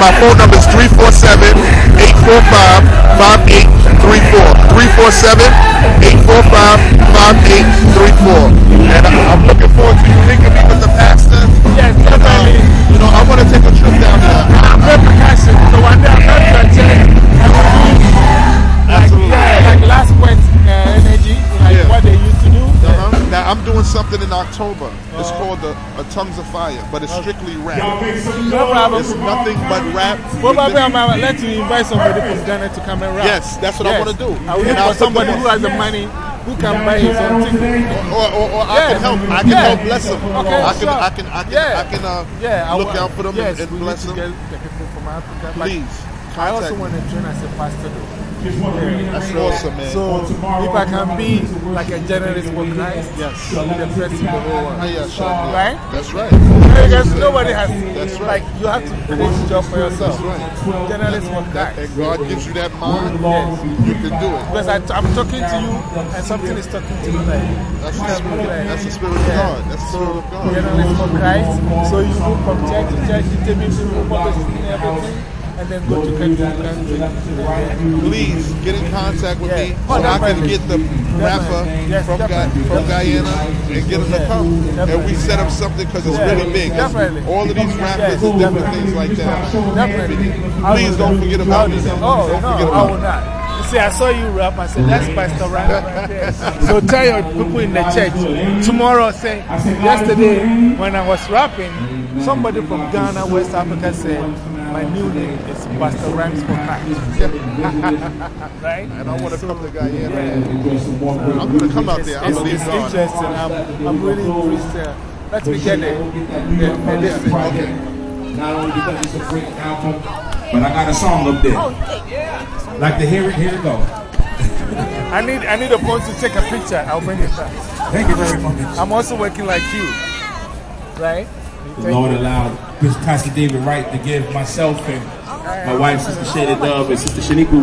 my phone number is 347-845-5834. 347-845-5834. And I'm looking forward to you linking me with the pastor. Yes, And, definitely. Uh, you know, I want to take a I'm doing something in October. It's called the a Tongues of Fire, but it's strictly rap. No problem. It's nothing but rap. Probably I might let you invite somebody from Ghana to come and rap. Yes, that's what I wanna do. I will And look for somebody who has the money who can buy his own ticket. Or, or, or I Yeah. can help. I can Yeah. help bless them. Okay, I can, sure. I can, I can, Yeah. I can uh, Yeah, I look out for them yes, and, and we bless to them. get the people from Africa. Please, I also want me. to train as a pastor though. That's awesome, man. So if I can be like a journalist for Christ, Yes. I'll be the first in the whole world. Ah, yeah, sure, yeah. Right? That's right. Because nobody has, That's right. like, you have to create a job for yourself. That's right. Journalist for Christ. God gives you that mind. Yes. You can do it. Because I, I'm talking to you and something is talking to me like, That's the spirit. That's the spirit of God. That's the spirit of God. journalist for Christ. So you move from church to church, interview people, publish everything, and then go to country to country. Please get in contact with me Oh, so I can get the rapper Yes, from, Ga- from Guyana and get him to come. And we set up something because it's Yeah, really big. definitely. All of these rappers Yes. and different things like that. Definitely. Please don't forget about me. Oh, Don't no, forget I about oh, will not. You see, I saw you rap. I said, that's Pastor Rap right there. So tell your people in the church tomorrow. Say, yesterday when I was rapping, somebody from Ghana, West Africa said, my new name is Pastor Rhymes for Christ. right? And I want to come to Guyana. I'm going to come out there. I it's, believe it's God. interesting. I'm, I'm really interested. Let me get it. The, the, this thing. Not only because it's a great album, but I got a song up there. Oh, like to hear it, here it go. I need, I need a phone to take a picture. I'll bring it back. Thank you very much. I'm also working like you. Right? The Lord allowed Pastor David Wright to give myself and my wife, Sister Shayna Dove, and Sister Shaniqua